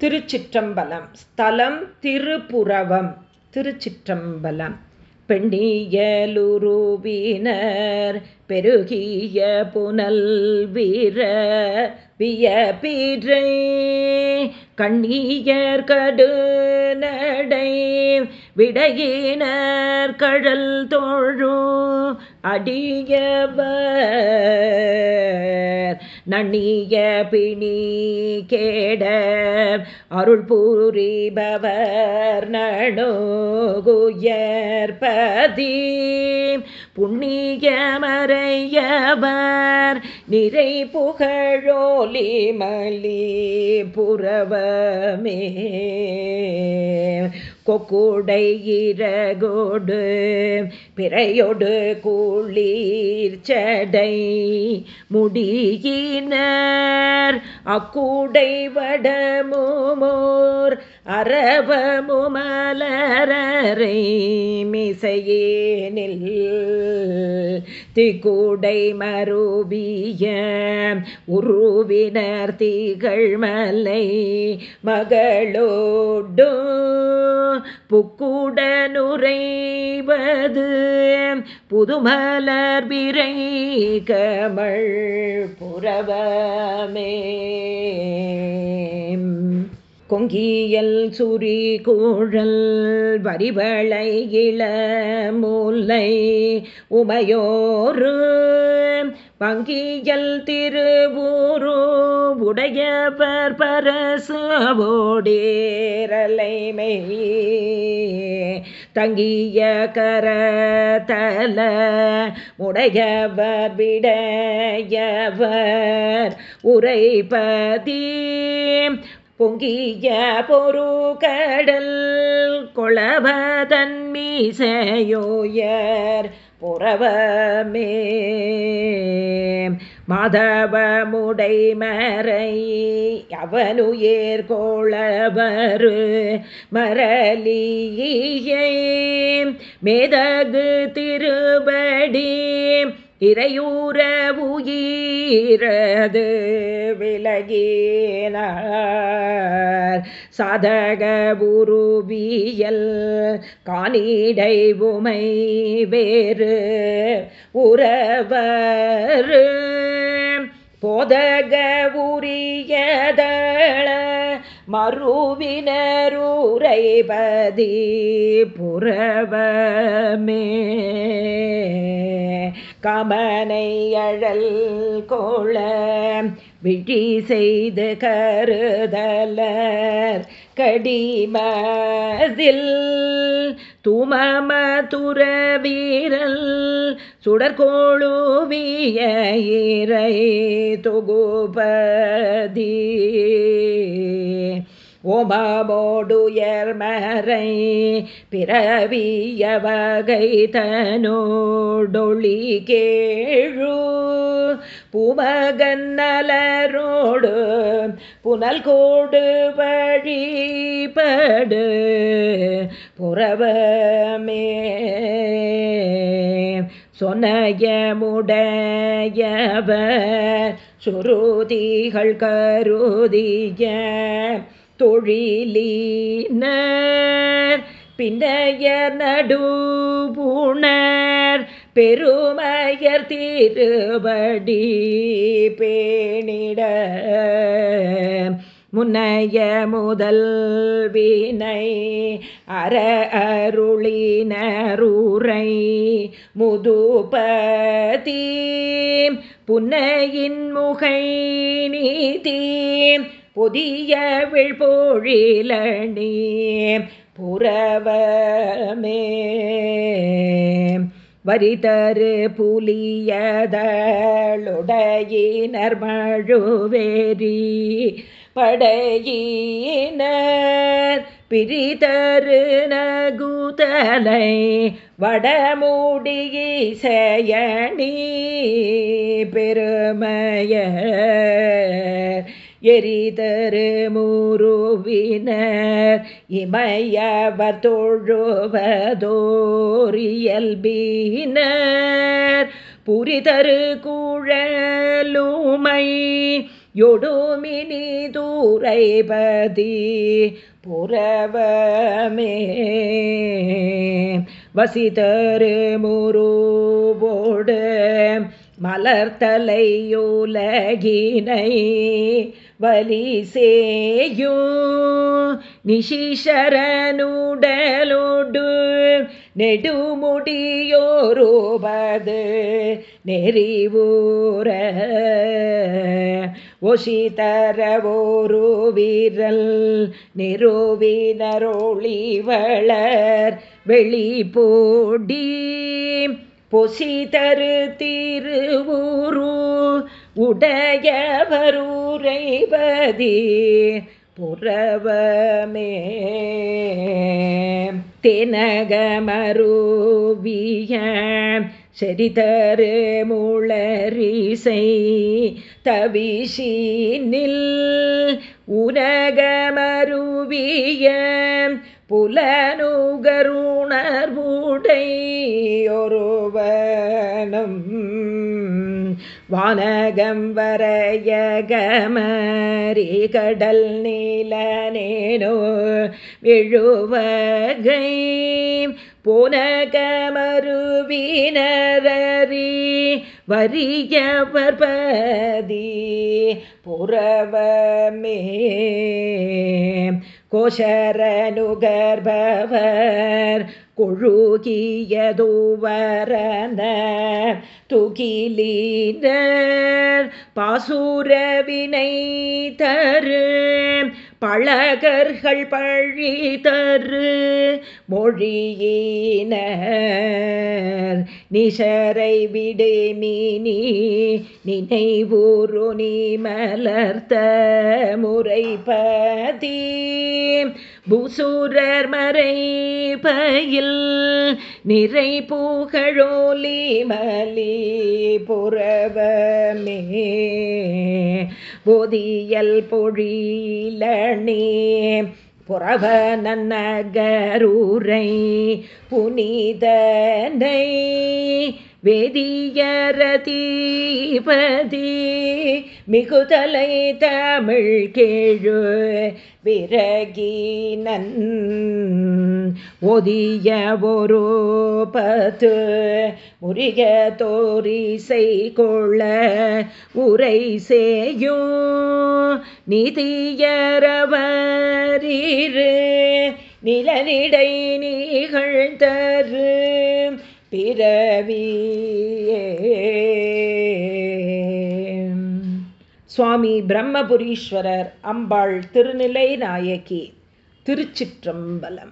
திருச்சிற்றம்பலம். ஸ்தலம் திருப்புறவம். திருச்சிற்றம்பலம். பெண்ணியலுருவினர் பெருகிய புனல் வீர விய பீரை கண்ணியர் கடு நடை விடையினர் கழல் தோழு அடியவர். நன்னிய பிணி கேட அருள் பூரிபவர் நணுகுயற்பதி புண்ணியமறையவர் நிறை புகழோலி மலி புறவமே கொக்குடை பிறையொடு கூளீர் சடை முடியினர். அக்கூடை வடமுமோர் அரவமுமலரை மிசையேனில் திக்கூடை மருவிய உருவினர் திகழ் மலை மகளோடு புக்குடனுரைவது புதுமலர் விரை கமள் புறவமே கொங்கியல் சுரி கூழல் வரிவளை இள மூலை உமையோரு. பங்கியல் திருவூரு உடையவர் பரசுவோடேரலைமை தங்கிய கரதல உடையவர் விடையவர் உரைபதி பொங்கிய பொரு கடல் கொளவதன் புறவமே மாதவமுடை மறை அவனுயர் கோளவரு மரலியை மேதகு திருபடி இறையூர உயிரது விலகினார். சதக உருவியல் காணிடை உமை வேறு உறவர். போதக உரியதள மறுவினருரைபதி புறவமே கமனை அழல் கோள விழி செய்து கருதலர். கடிமதில் துமம துறவீரல் சுடற்கோளுவிய இறை தொகுபதீ. ஓமமோடுயர் மறை பிறவிய வகை தனோடொளி கேழு. புமகன்னலரோடு புனல் கோடு வழிபடு. புறவமே சொன்னயமுடையவர் சுருதிகள் கருதிய தொழிலினர் பின்னையர் நடுபுணர் பெருமையர் திருபடி பேணிட முன்னைய முதல் வினை அற அருளினருரை முதுபதி புன்னையின் முகை நீதி புதிய விழ்பொழிலணி புறவமே வரிதரு புலியதளுடையினர் மழுவேரி படையினர் பிரிதரு நகுதலை வடமூடியணி பெருமைய எரிதரு மூருவினர் இமையவர் தொழுவதோரியல்பினர் புரிதரு கூழலுமை யொடுமினி தூரைபதி புறவமே வசிதரு முருவோடு மலர்தலையுலகினை வலி செய்யோ நிஷிஷரனுடலோடு நெடுமுடியோரோபது நெறிவூர ஒஷிதரவோரு வீரல் நிறுவினரோழி வளர் வெளி போடி பொசிதரு திருவூரு உடையவரூரைபதி புறவமே. தினகமருவிய செரிதரு முளரிசை தவிஷினில் உனகமருவிய புலனுகருணர்வுடை ஒருவனும் வானகம் வரையகமரி கடல் நீலனேனோ விழுவகை போனகமருவினரறி வரியவர் பதி புறவமே. கோஷரனுகர்பவர் கொழுகியதுவரன துகிலீனர் பாசுரவினை தரு பழகர்கள் பழி தரு மொழியினர். நிசரை விடுமினி நினைவூரு நீ மலர்த்த முறைப்பதி பூசூரர் மறை பயில் நிறை பூகழோலி மலி புறவமே போதியல் பொழிலணி புறவ நன்னகரூரை புனிதனை வேதியரதீபதி மிகுதலை தமிழ் கேழு விரகினன் ஒதிய ஒரு பத்து முருக தோரிசை கொள்ள உரை செய்யும். நிதியரவரீரு நிலனிடை நிகழ்ந்தரு பிறவியே. சுவாமி பிரம்மபுரீஸ்வரர் அம்பாள் திருநிலை நாயகி திருச்சிற்றம்பலம்.